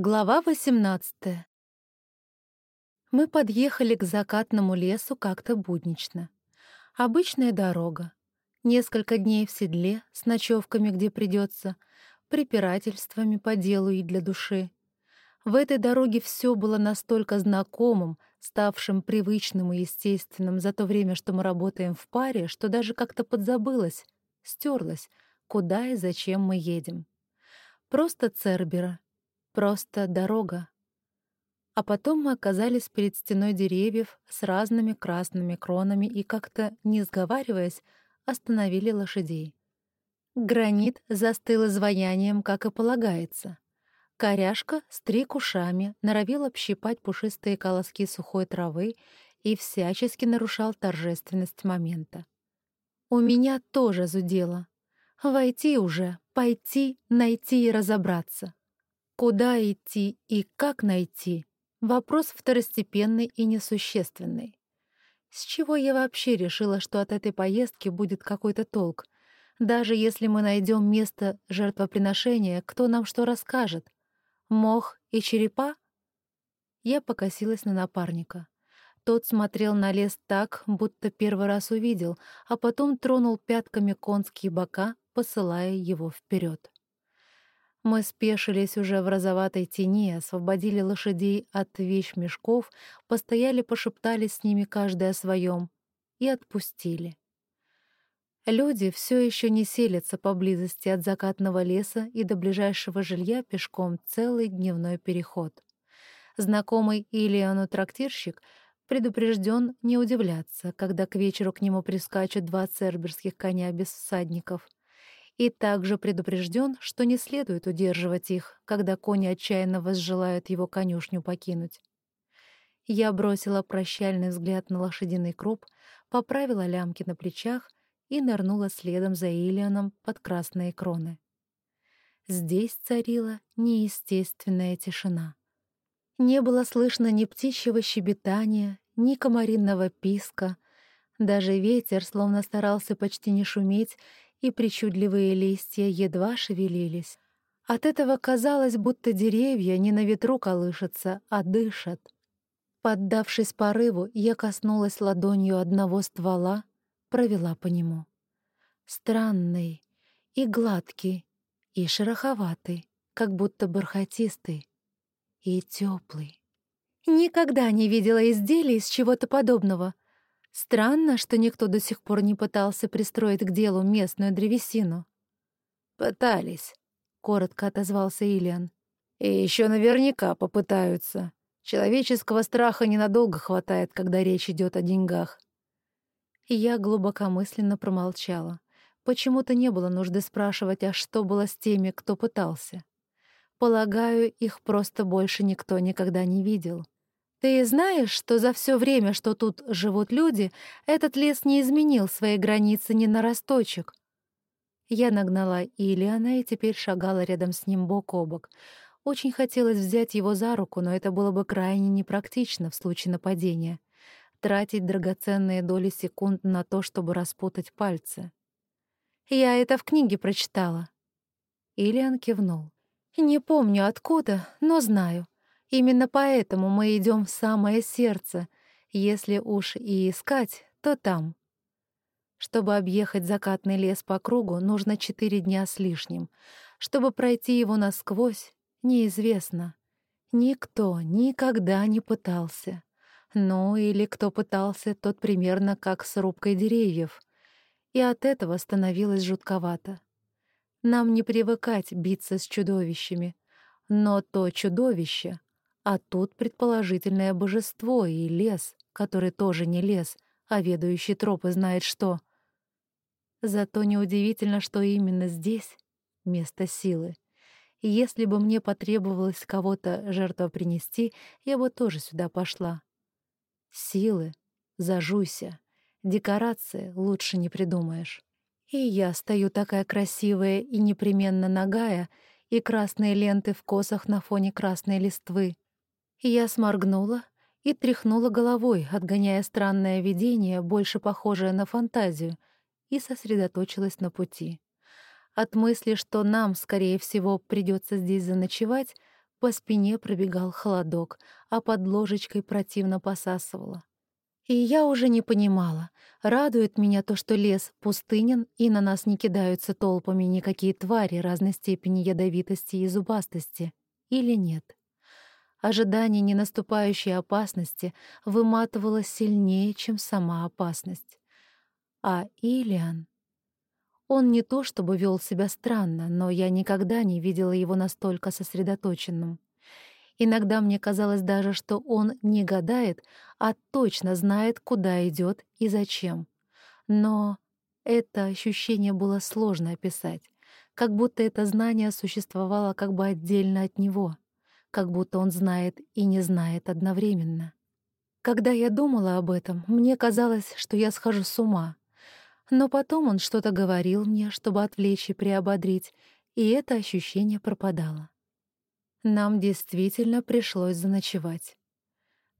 Глава 18 Мы подъехали к закатному лесу как-то буднично. Обычная дорога. Несколько дней в седле, с ночевками, где придется, препирательствами по делу и для души. В этой дороге все было настолько знакомым, ставшим привычным и естественным за то время, что мы работаем в паре, что даже как-то подзабылось, стерлось, куда и зачем мы едем. Просто Цербера — Просто дорога. А потом мы оказались перед стеной деревьев с разными красными кронами и как-то, не сговариваясь, остановили лошадей. Гранит застыл изваянием, как и полагается. Коряшка с трикушами норовил общипать пушистые колоски сухой травы и всячески нарушал торжественность момента. У меня тоже зудело. Войти уже, пойти, найти и разобраться. Куда идти и как найти — вопрос второстепенный и несущественный. С чего я вообще решила, что от этой поездки будет какой-то толк? Даже если мы найдем место жертвоприношения, кто нам что расскажет? Мох и черепа? Я покосилась на напарника. Тот смотрел на лес так, будто первый раз увидел, а потом тронул пятками конские бока, посылая его вперед. Мы спешились уже в розоватой тени, освободили лошадей от вещмешков, постояли, пошептались с ними каждый о своем и отпустили. Люди все еще не селятся поблизости от закатного леса и до ближайшего жилья пешком целый дневной переход. Знакомый Ильяну трактирщик предупрежден не удивляться, когда к вечеру к нему прискачут два церберских коня без всадников — и также предупрежден, что не следует удерживать их, когда кони отчаянно возжелают его конюшню покинуть. Я бросила прощальный взгляд на лошадиный круп, поправила лямки на плечах и нырнула следом за Ильяном под красные кроны. Здесь царила неестественная тишина. Не было слышно ни птичьего щебетания, ни комаринного писка, даже ветер словно старался почти не шуметь и причудливые листья едва шевелились. От этого казалось, будто деревья не на ветру колышутся, а дышат. Поддавшись порыву, я коснулась ладонью одного ствола, провела по нему. Странный и гладкий, и шероховатый, как будто бархатистый, и теплый. Никогда не видела изделий из чего-то подобного — Странно, что никто до сих пор не пытался пристроить к делу местную древесину. «Пытались», — коротко отозвался Ильян. «И еще наверняка попытаются. Человеческого страха ненадолго хватает, когда речь идет о деньгах». Я глубокомысленно промолчала. Почему-то не было нужды спрашивать, а что было с теми, кто пытался. Полагаю, их просто больше никто никогда не видел. Ты знаешь, что за все время, что тут живут люди, этот лес не изменил свои границы ни на росточек? Я нагнала Ильяна и теперь шагала рядом с ним бок о бок. Очень хотелось взять его за руку, но это было бы крайне непрактично в случае нападения. Тратить драгоценные доли секунд на то, чтобы распутать пальцы. «Я это в книге прочитала». Ильян кивнул. «Не помню откуда, но знаю. Именно поэтому мы идем в самое сердце. Если уж и искать, то там. Чтобы объехать закатный лес по кругу, нужно четыре дня с лишним. Чтобы пройти его насквозь, неизвестно. Никто никогда не пытался. Ну, или кто пытался, тот примерно как с рубкой деревьев. И от этого становилось жутковато. Нам не привыкать биться с чудовищами. Но то чудовище а тут предположительное божество и лес, который тоже не лес, а ведающий тропы знает что. Зато неудивительно, что именно здесь — место силы. Если бы мне потребовалось кого-то жертвопринести, я бы тоже сюда пошла. Силы, зажуйся, декорации лучше не придумаешь. И я стою такая красивая и непременно нагая, и красные ленты в косах на фоне красной листвы. Я сморгнула и тряхнула головой, отгоняя странное видение, больше похожее на фантазию, и сосредоточилась на пути. От мысли, что нам, скорее всего, придется здесь заночевать, По спине пробегал холодок, а под ложечкой противно посасывало. И я уже не понимала, радует меня то, что лес пустынен, и на нас не кидаются толпами никакие твари разной степени ядовитости и зубастости, или нет. Ожидание ненаступающей опасности выматывало сильнее, чем сама опасность. А Илиан... Он не то чтобы вел себя странно, но я никогда не видела его настолько сосредоточенным. Иногда мне казалось даже, что он не гадает, а точно знает, куда идет и зачем. Но это ощущение было сложно описать, как будто это знание существовало как бы отдельно от него, как будто он знает и не знает одновременно. Когда я думала об этом, мне казалось, что я схожу с ума. Но потом он что-то говорил мне, чтобы отвлечь и приободрить, и это ощущение пропадало. Нам действительно пришлось заночевать.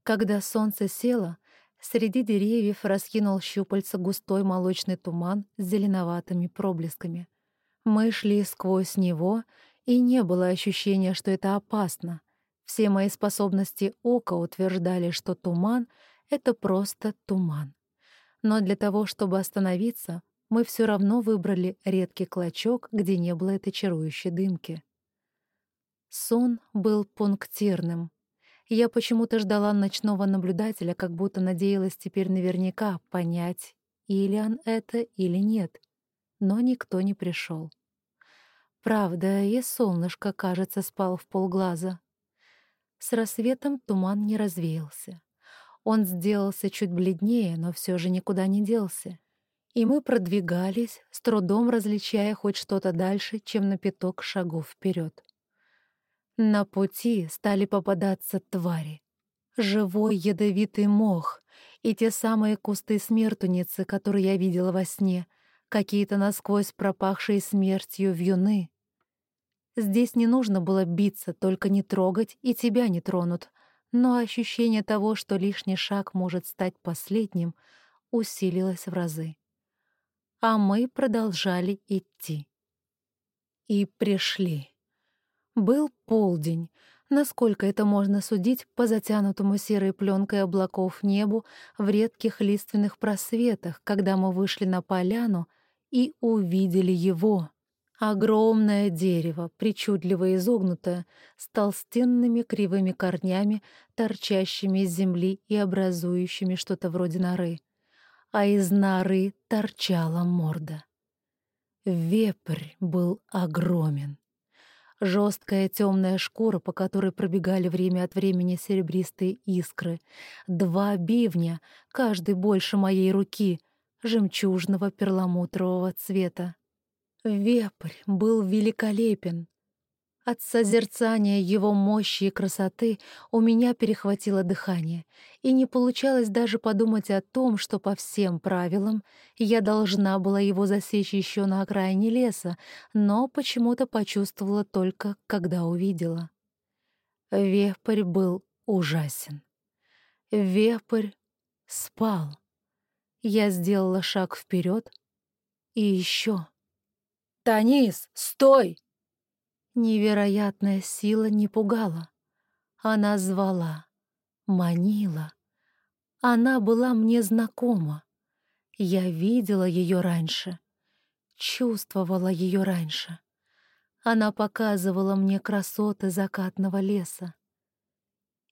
Когда солнце село, среди деревьев раскинул щупальца густой молочный туман с зеленоватыми проблесками. Мы шли сквозь него, и не было ощущения, что это опасно. Все мои способности ока утверждали, что туман — это просто туман. Но для того, чтобы остановиться, мы все равно выбрали редкий клочок, где не было этой чарующей дымки. Сон был пунктирным. Я почему-то ждала ночного наблюдателя, как будто надеялась теперь наверняка понять, или он это, или нет. Но никто не пришел. Правда, и солнышко, кажется, спал в полглаза. С рассветом туман не развеялся. Он сделался чуть бледнее, но все же никуда не делся. И мы продвигались, с трудом различая хоть что-то дальше, чем на пяток шагов вперед. На пути стали попадаться твари. Живой ядовитый мох и те самые кусты смертуницы, которые я видела во сне, какие-то насквозь пропахшие смертью вьюны. Здесь не нужно было биться, только не трогать, и тебя не тронут, но ощущение того, что лишний шаг может стать последним, усилилось в разы. А мы продолжали идти. И пришли. Был полдень, насколько это можно судить по затянутому серой пленкой облаков небу в редких лиственных просветах, когда мы вышли на поляну и увидели его. Огромное дерево, причудливо изогнутое, с толстенными кривыми корнями, торчащими из земли и образующими что-то вроде норы. А из норы торчала морда. Вепрь был огромен. Жесткая темная шкура, по которой пробегали время от времени серебристые искры. Два бивня, каждый больше моей руки, жемчужного перламутрового цвета. Вепрь был великолепен, от созерцания его мощи и красоты у меня перехватило дыхание, и не получалось даже подумать о том, что по всем правилам я должна была его засечь еще на окраине леса, но почему-то почувствовала только, когда увидела. Вепрь был ужасен. Вепрь спал. Я сделала шаг вперед и еще. «Танис, стой!» Невероятная сила не пугала. Она звала, манила. Она была мне знакома. Я видела ее раньше, чувствовала ее раньше. Она показывала мне красоты закатного леса.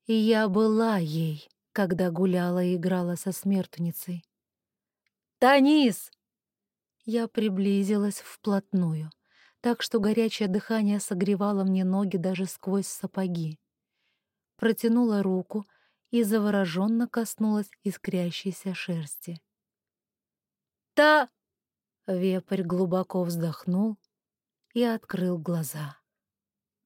И я была ей, когда гуляла и играла со смертницей. «Танис!» Я приблизилась вплотную так что горячее дыхание согревало мне ноги даже сквозь сапоги. Протянула руку и завороженно коснулась искрящейся шерсти. «Та!» — вепрь глубоко вздохнул и открыл глаза.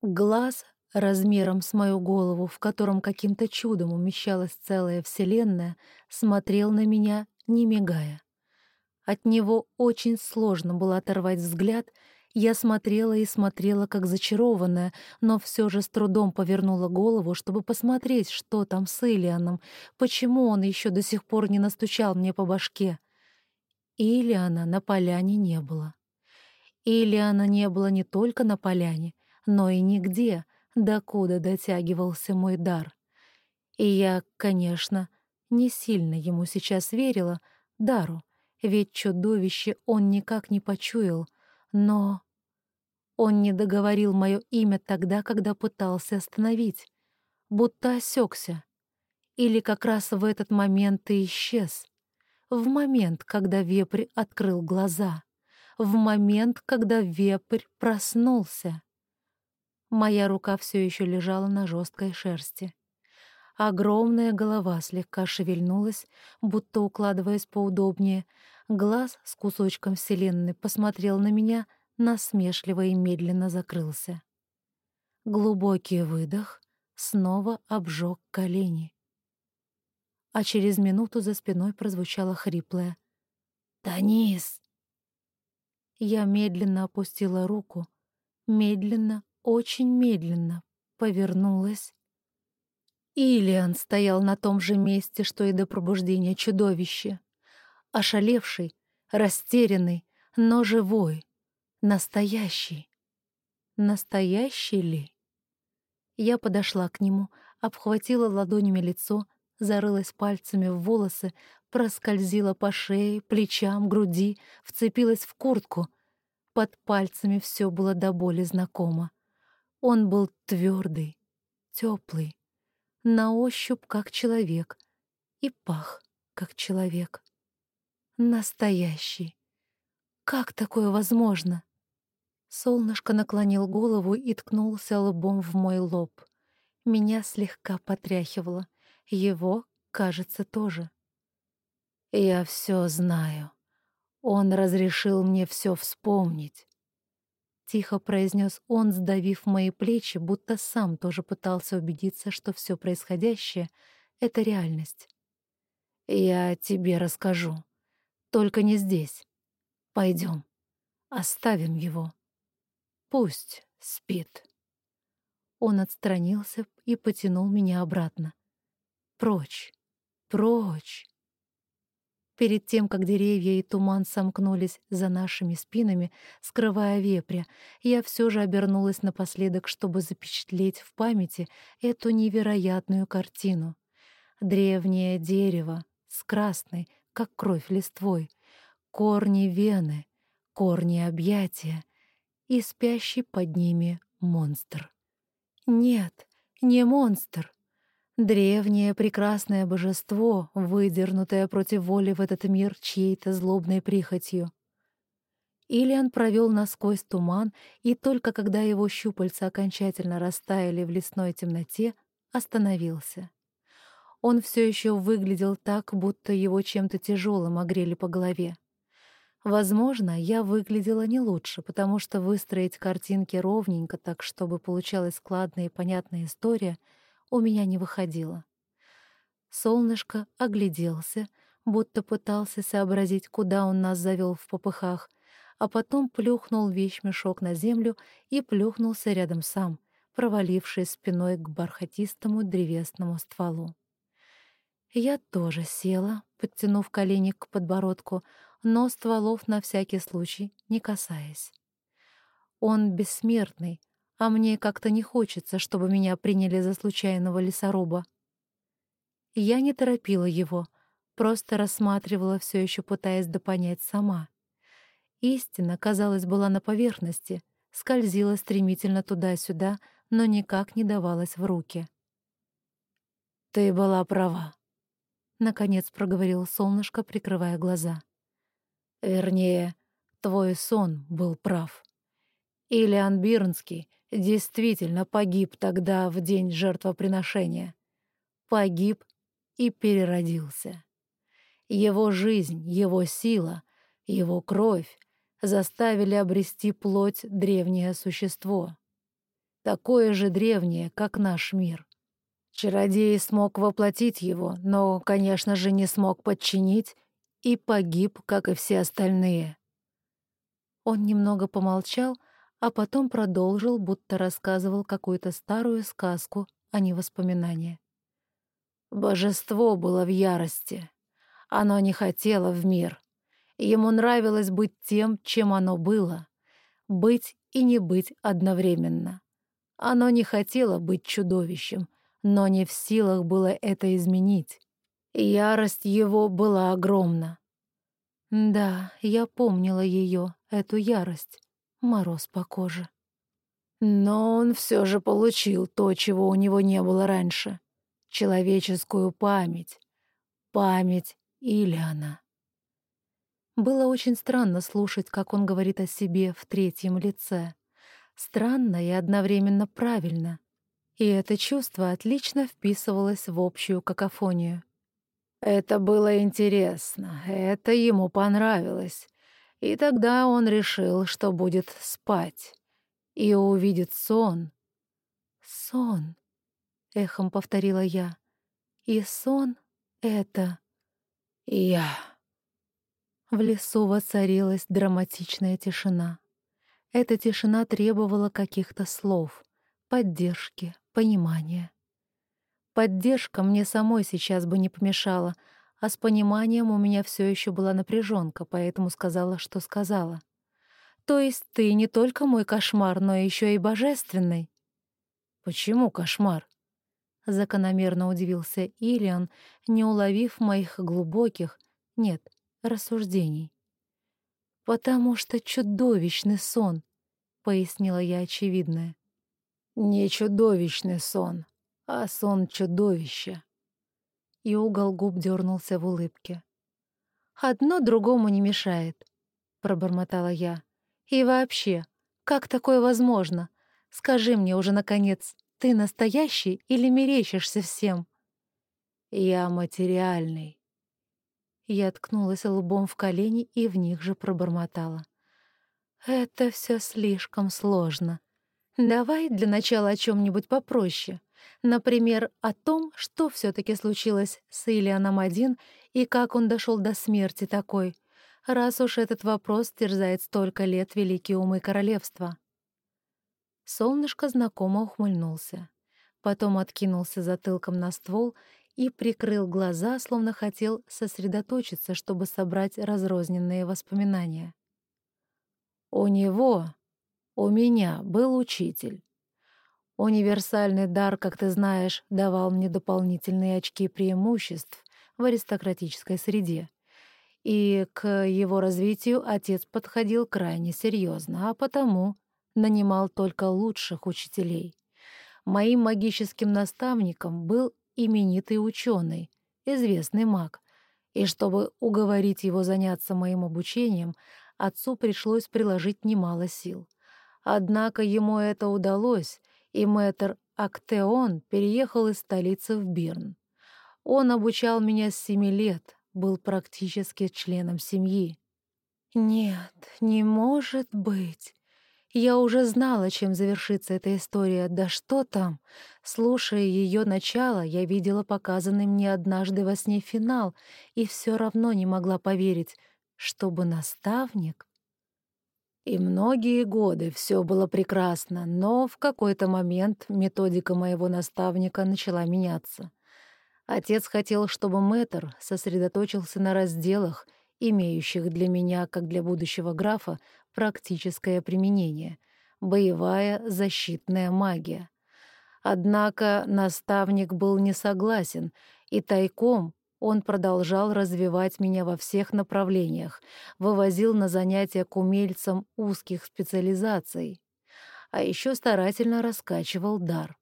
Глаз размером с мою голову, в котором каким-то чудом умещалась целая вселенная, смотрел на меня, не мигая. От него очень сложно было оторвать взгляд — я смотрела и смотрела, как зачарованная, но все же с трудом повернула голову, чтобы посмотреть, что там с Ильяном, почему он еще до сих пор не настучал мне по башке. Ильяна на поляне не было. Ильяна не было не только на поляне, но и нигде, докуда дотягивался мой дар. И я, конечно, не сильно ему сейчас верила, дару, ведь чудовище он никак не почуял, но... Он не договорил мое имя тогда, когда пытался остановить, будто осекся. Или как раз в этот момент и исчез. В момент, когда вепрь открыл глаза. В момент, когда вепрь проснулся. Моя рука все еще лежала на жесткой шерсти. Огромная голова слегка шевельнулась, будто укладываясь поудобнее. Глаз с кусочком вселенной посмотрел на меня, насмешливо и медленно закрылся. Глубокий выдох снова обжег колени. А через минуту за спиной прозвучало хриплое «Танис!». Я медленно опустила руку, медленно, очень медленно повернулась Илиан стоял на том же месте, что и до пробуждения чудовища. Ошалевший, растерянный, но живой. Настоящий. Настоящий ли? Я подошла к нему, обхватила ладонями лицо, зарылась пальцами в волосы, проскользила по шее, плечам, груди, вцепилась в куртку. Под пальцами все было до боли знакомо. Он был твердый, теплый, на ощупь как человек и пах как человек. Настоящий. Как такое возможно? Солнышко наклонил голову и ткнулся лбом в мой лоб. Меня слегка потряхивало. Его, кажется, тоже. Я все знаю. Он разрешил мне все вспомнить. Тихо произнес он, сдавив мои плечи, будто сам тоже пытался убедиться, что все происходящее — это реальность. «Я тебе расскажу. Только не здесь. Пойдем. Оставим его. Пусть спит». Он отстранился и потянул меня обратно. «Прочь! Прочь!» Перед тем, как деревья и туман сомкнулись за нашими спинами, скрывая вепря, я все же обернулась напоследок, чтобы запечатлеть в памяти эту невероятную картину. Древнее дерево с красной, как кровь листвой, корни вены, корни объятия и спящий под ними монстр. Нет, не монстр. Древнее прекрасное божество, выдернутое против воли в этот мир чьей-то злобной прихотью. Илиан провел насквозь туман, и только когда его щупальца окончательно растаяли в лесной темноте, остановился. Он все еще выглядел так, будто его чем-то тяжелым огрели по голове. Возможно, я выглядела не лучше, потому что выстроить картинки ровненько так, чтобы получалась складная и понятная история — у меня не выходило. Солнышко огляделся, будто пытался сообразить, куда он нас завел в попыхах, а потом плюхнул вещмешок на землю и плюхнулся рядом сам, провалившись спиной к бархатистому древесному стволу. Я тоже села, подтянув колени к подбородку, но стволов на всякий случай не касаясь. Он бессмертный, а мне как-то не хочется, чтобы меня приняли за случайного лесоруба. Я не торопила его, просто рассматривала все еще пытаясь допонять сама. Истина, казалось, была на поверхности, скользила стремительно туда-сюда, но никак не давалась в руки. «Ты была права», — наконец проговорил солнышко, прикрывая глаза. «Вернее, твой сон был прав. Ильян Бирнский действительно погиб тогда в день жертвоприношения. Погиб и переродился. Его жизнь, его сила, его кровь заставили обрести плоть древнее существо. Такое же древнее, как наш мир. Чародей смог воплотить его, но, конечно же, не смог подчинить и погиб, как и все остальные. Он немного помолчал, а потом продолжил, будто рассказывал какую-то старую сказку, а не воспоминания. Божество было в ярости. Оно не хотело в мир. Ему нравилось быть тем, чем оно было. Быть и не быть одновременно. Оно не хотело быть чудовищем, но не в силах было это изменить. Ярость его была огромна. Да, я помнила ее, эту ярость. Мороз по коже. Но он все же получил то, чего у него не было раньше. Человеческую память. Память Ильяна. Было очень странно слушать, как он говорит о себе в третьем лице. Странно и одновременно правильно. И это чувство отлично вписывалось в общую какофонию. Это было интересно, это ему понравилось. И тогда он решил, что будет спать и увидит сон. «Сон», — эхом повторила я. «И сон — это...» «Я...» В лесу воцарилась драматичная тишина. Эта тишина требовала каких-то слов, поддержки, понимания. Поддержка мне самой сейчас бы не помешала, а с пониманием у меня все еще была напряженка, поэтому сказала, что сказала. То есть ты не только мой кошмар, но еще и божественный. Почему кошмар? Закономерно удивился Илиан, не уловив моих глубоких, нет, рассуждений. «Потому что чудовищный сон», — пояснила я очевидное. «Не чудовищный сон, а сон чудовища». И угол губ дернулся в улыбке. «Одно другому не мешает», — пробормотала я. «И вообще, как такое возможно? Скажи мне уже, наконец, ты настоящий или мерещишься всем?» «Я материальный», я ткнулась лбом в колени и в них же пробормотала. «Это все слишком сложно. Давай для начала о чем нибудь попроще. Например, о том, что все таки случилось с Ильяном один и как он дошел до смерти такой, раз уж этот вопрос терзает столько лет великие умы королевства». Солнышко знакомо ухмыльнулся. Потом откинулся затылком на ствол и прикрыл глаза, словно хотел сосредоточиться, чтобы собрать разрозненные воспоминания. «У него, у меня был учитель. Универсальный дар, как ты знаешь, давал мне дополнительные очки преимуществ в аристократической среде. И к его развитию отец подходил крайне серьезно, а потому нанимал только лучших учителей. Моим магическим наставником был именитый ученый, известный маг, и чтобы уговорить его заняться моим обучением, отцу пришлось приложить немало сил. Однако ему это удалось, и мэтр Актеон переехал из столицы в Бирн. Он обучал меня с семи лет, был практически членом семьи. «Нет, не может быть!» Я уже знала, чем завершится эта история, да что там. Слушая ее начало, я видела показанный мне однажды во сне финал и все равно не могла поверить, чтобы наставник... И многие годы все было прекрасно, но в какой-то момент методика моего наставника начала меняться. Отец хотел, чтобы мэтр сосредоточился на разделах, имеющих для меня, как для будущего графа, практическое применение — боевая защитная магия. Однако наставник был не согласен, и тайком он продолжал развивать меня во всех направлениях, вывозил на занятия к умельцам узких специализаций, а еще старательно раскачивал дар.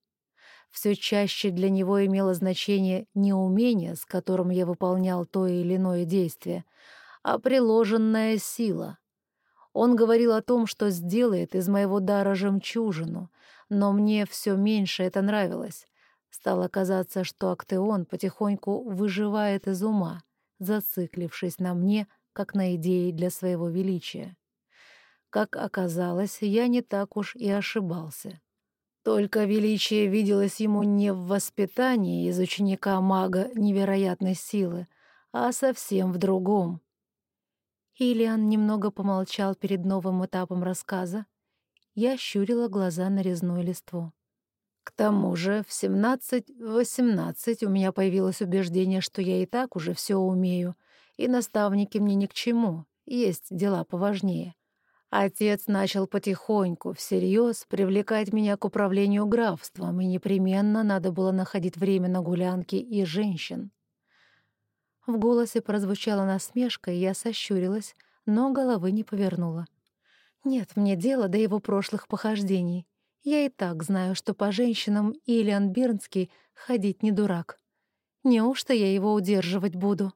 Все чаще для него имело значение не умение, с которым я выполнял то или иное действие, а приложенная сила. Он говорил о том, что сделает из моего дара жемчужину, но мне все меньше это нравилось. Стало казаться, что Актеон потихоньку выживает из ума, зациклившись на мне, как на идее для своего величия. Как оказалось, я не так уж и ошибался. Только величие виделось ему не в воспитании из ученика-мага невероятной силы, а совсем в другом. Ильян немного помолчал перед новым этапом рассказа. Я щурила глаза на резную листву. К тому же в 17-18 у меня появилось убеждение, что я и так уже все умею, и наставники мне ни к чему, есть дела поважнее. Отец начал потихоньку, всерьез, привлекать меня к управлению графством, и непременно надо было находить время на гулянки и женщин. В голосе прозвучала насмешка, и я сощурилась, но головы не повернула. Нет мне дела до его прошлых похождений. Я и так знаю, что по женщинам Ильян Бирнский ходить не дурак. Неужто я его удерживать буду?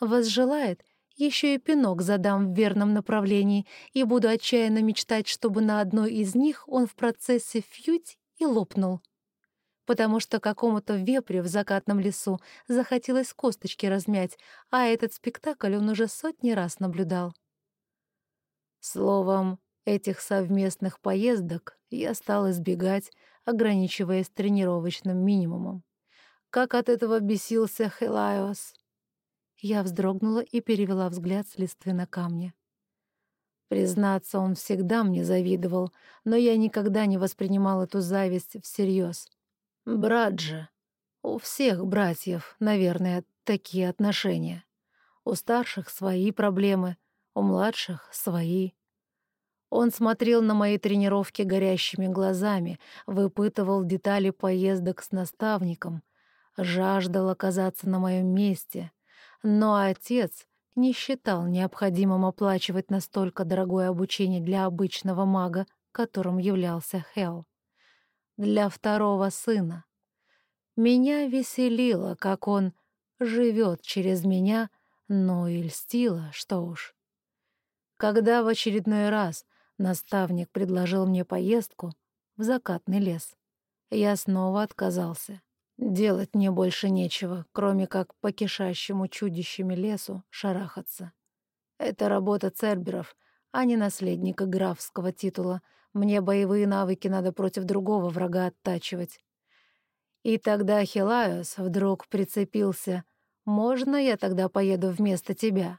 Возжелает, еще и пинок задам в верном направлении и буду отчаянно мечтать, чтобы на одной из них он в процессе фьють и лопнул. Потому что какому-то вепрю в закатном лесу захотелось косточки размять, а этот спектакль он уже сотни раз наблюдал. Словом, этих совместных поездок я стал избегать, ограничиваясь тренировочным минимумом. Как от этого бесился Хелайос. Я вздрогнула и перевела взгляд с листвы на камни. Признаться, он всегда мне завидовал, но я никогда не воспринимал эту зависть всерьез. Брат же. У всех братьев, наверное, такие отношения. У старших свои проблемы, у младших свои. Он смотрел на мои тренировки горящими глазами, выпытывал детали поездок с наставником, жаждал оказаться на моем месте — но отец не считал необходимым оплачивать настолько дорогое обучение для обычного мага, которым являлся Хел. Для второго сына. Меня веселило, как он живет через меня, но и льстило, что уж. Когда в очередной раз наставник предложил мне поездку в закатный лес, я снова отказался. Делать мне больше нечего, кроме как по кишащему чудищами лесу шарахаться. Это работа церберов, а не наследника графского титула. Мне боевые навыки надо против другого врага оттачивать. И тогда Хилайос вдруг прицепился. «Можно я тогда поеду вместо тебя?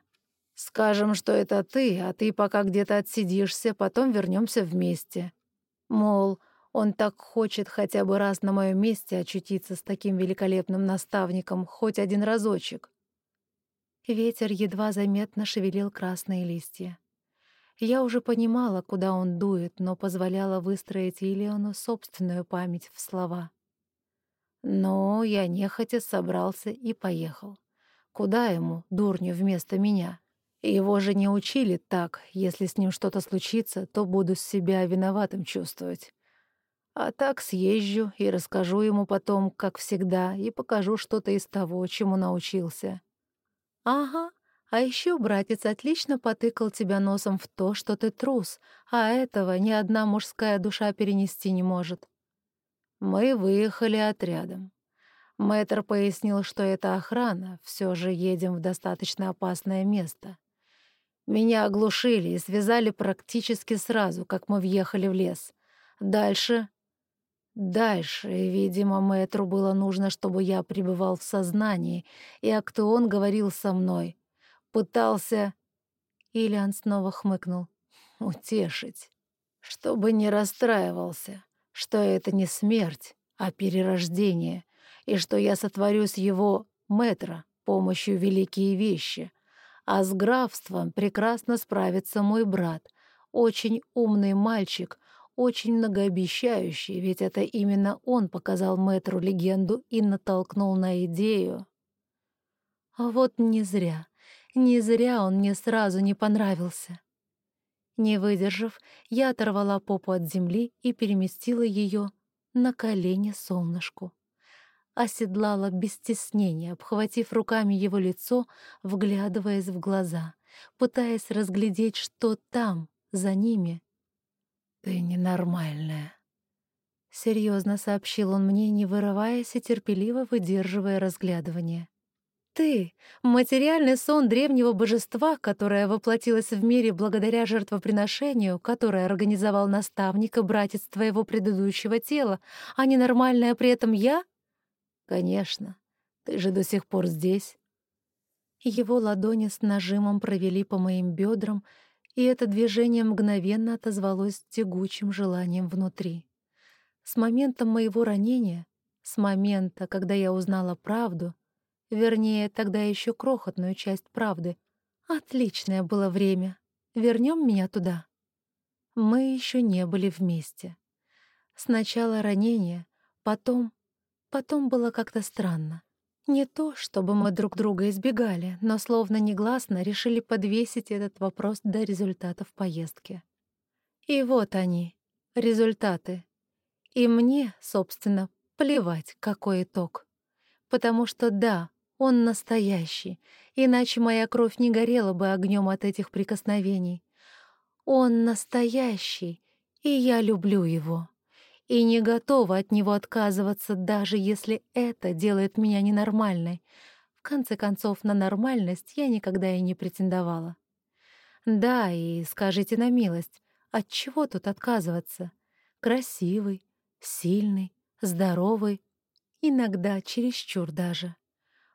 Скажем, что это ты, а ты пока где-то отсидишься, потом вернемся вместе». Мол, он так хочет хотя бы раз на моем месте очутиться с таким великолепным наставником, хоть один разочек. Ветер едва заметно шевелил красные листья. Я уже понимала, куда он дует, но позволяла выстроить Илиону собственную память в слова. Но я нехотя собрался и поехал. Куда ему, дурню, вместо меня? Его же не учили так, если с ним что-то случится, то буду себя виноватым чувствовать. А так съезжу и расскажу ему потом, как всегда, и покажу что-то из того, чему научился. Ага, а еще братец отлично потыкал тебя носом в то, что ты трус, а этого ни одна мужская душа перенести не может. Мы выехали отрядом. Мэтр пояснил, что это охрана, все же едем в достаточно опасное место. Меня оглушили и связали практически сразу, как мы въехали в лес. Дальше Дальше, видимо, мэтру было нужно, чтобы я пребывал в сознании, и Актуон говорил со мной. Пытался... Ильян снова хмыкнул. Утешить. Чтобы не расстраивался, что это не смерть, а перерождение, и что я сотворю с его мэтра помощью великие вещи. А с графством прекрасно справится мой брат, очень умный мальчик — очень многообещающий, ведь это именно он показал мэтру легенду и натолкнул на идею. А вот не зря, не зря он мне сразу не понравился. Не выдержав, я оторвала попу от земли и переместила ее на колени солнышку. Оседлала без стеснения, обхватив руками его лицо, вглядываясь в глаза, пытаясь разглядеть, что там, за ними, «Ты ненормальная», — серьезно сообщил он мне, не вырываясь и терпеливо выдерживая разглядывание. «Ты — материальный сон древнего божества, которое воплотилось в мире благодаря жертвоприношению, которое организовал наставник и братец твоего предыдущего тела, а ненормальная при этом я?» «Конечно. Ты же до сих пор здесь». Его ладони с нажимом провели по моим бедрам, и это движение мгновенно отозвалось тягучим желанием внутри. С момента моего ранения, с момента, когда я узнала правду, вернее, тогда еще крохотную часть правды, отличное было время. Вернем меня туда. Мы еще не были вместе. Сначала ранение, потом... Потом было как-то странно. Не то, чтобы мы друг друга избегали, но словно негласно решили подвесить этот вопрос до результатов поездки. И вот они, результаты. И мне, собственно, плевать, какой итог. Потому что да, он настоящий, иначе моя кровь не горела бы огнем от этих прикосновений. Он настоящий, и я люблю его и не готова от него отказываться, даже если это делает меня ненормальной. В конце концов, на нормальность я никогда и не претендовала. Да, и скажите на милость, от чего тут отказываться? Красивый, сильный, здоровый, иногда чересчур даже.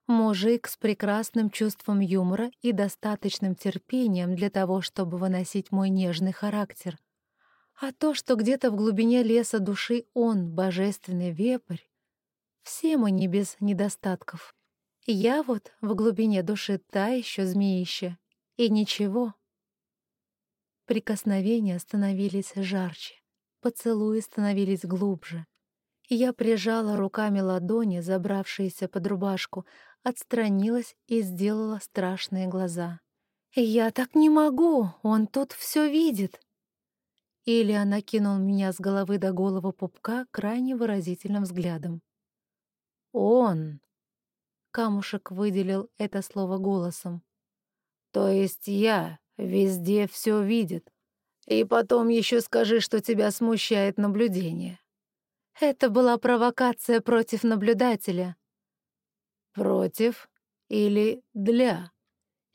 Мужик с прекрасным чувством юмора и достаточным терпением для того, чтобы выносить мой нежный характер. А то, что где-то в глубине леса души он, божественный вепрь, все мы не без недостатков. Я вот в глубине души та еще змеища. И ничего. Прикосновения становились жарче, поцелуи становились глубже. Я прижала руками ладони, забравшиеся под рубашку, отстранилась и сделала страшные глаза. «Я так не могу, он тут все видит!» Илья накинул меня с головы до голого пупка крайне выразительным взглядом. «Он!» — камушек выделил это слово голосом. «То есть я везде все видит. И потом еще скажи, что тебя смущает наблюдение». Это была провокация против наблюдателя. «Против или для?»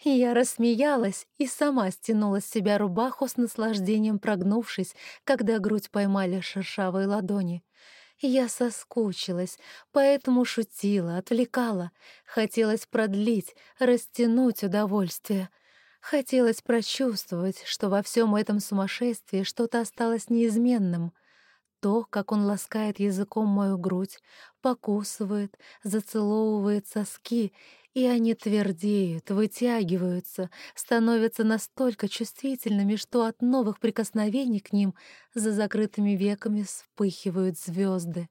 Я рассмеялась и сама стянула с себя рубаху с наслаждением прогнувшись, когда грудь поймали шершавые ладони. Я соскучилась, поэтому шутила, отвлекала. Хотелось продлить, растянуть удовольствие. Хотелось прочувствовать, что во всем этом сумасшествии что-то осталось неизменным. То, как он ласкает языком мою грудь, покусывает, зацеловывает соски и они твердеют, вытягиваются, становятся настолько чувствительными, что от новых прикосновений к ним за закрытыми веками вспыхивают звезды.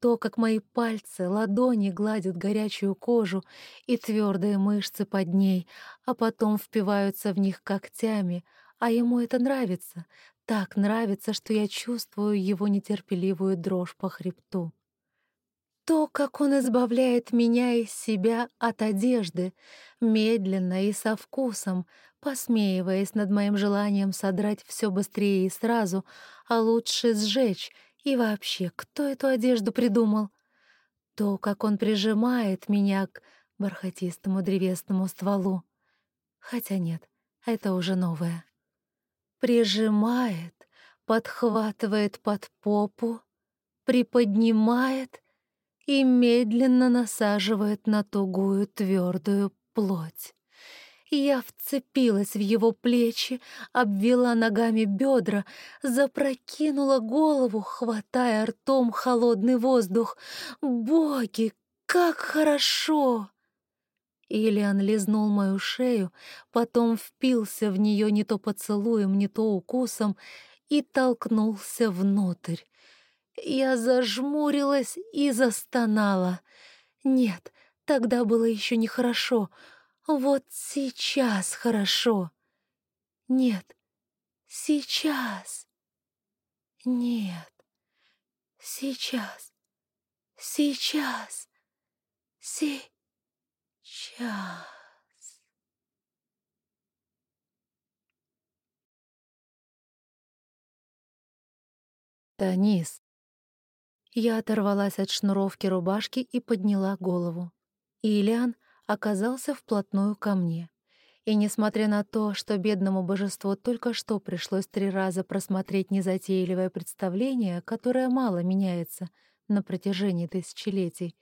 То, как мои пальцы, ладони гладят горячую кожу и твердые мышцы под ней, а потом впиваются в них когтями, а ему это нравится, так нравится, что я чувствую его нетерпеливую дрожь по хребту. То, как он избавляет меня из себя от одежды, медленно и со вкусом, посмеиваясь над моим желанием содрать все быстрее и сразу, а лучше сжечь. И вообще, кто эту одежду придумал? То, как он прижимает меня к бархатистому древесному стволу. Хотя нет, это уже новое. Прижимает, подхватывает под попу, приподнимает и медленно насаживает на тугую твердую плоть. Я вцепилась в его плечи, обвела ногами бедра, запрокинула голову, хватая ртом холодный воздух. «Боги, как хорошо!» Ильян лизнул мою шею, потом впился в нее не то поцелуем, не то укусом и толкнулся внутрь. Я зажмурилась и застонала. Нет, тогда было еще нехорошо. Вот сейчас хорошо. Нет, сейчас. Нет, сейчас. Сейчас. Сейчас. Танис. Я оторвалась от шнуровки рубашки и подняла голову. Ильян оказался вплотную ко мне. И несмотря на то, что бедному божеству только что пришлось три раза просмотреть незатейливое представление, которое мало меняется на протяжении тысячелетий,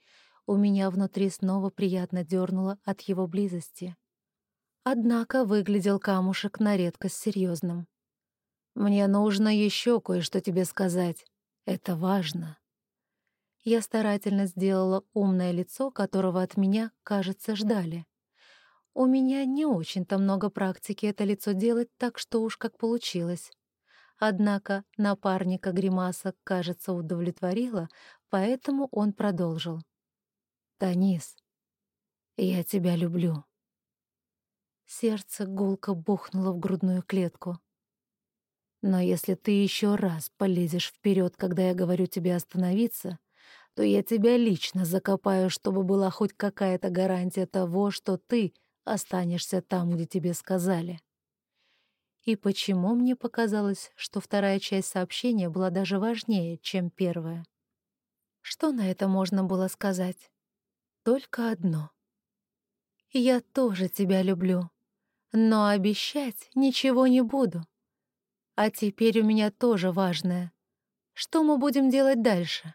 у меня внутри снова приятно дернуло от его близости. Однако выглядел камушек на редкость серьезным. «Мне нужно еще кое-что тебе сказать. Это важно». Я старательно сделала умное лицо, которого от меня, кажется, ждали. У меня не очень-то много практики это лицо делать, так что уж как получилось. Однако напарника гримаса, кажется, удовлетворила, поэтому он продолжил. «Танис, я тебя люблю». Сердце гулко бухнуло в грудную клетку. «Но если ты еще раз полезешь вперед, когда я говорю тебе остановиться, то я тебя лично закопаю, чтобы была хоть какая-то гарантия того, что ты останешься там, где тебе сказали». И почему мне показалось, что вторая часть сообщения была даже важнее, чем первая? Что на это можно было сказать? Только одно. «Я тоже тебя люблю, но обещать ничего не буду. А теперь у меня тоже важное. Что мы будем делать дальше?»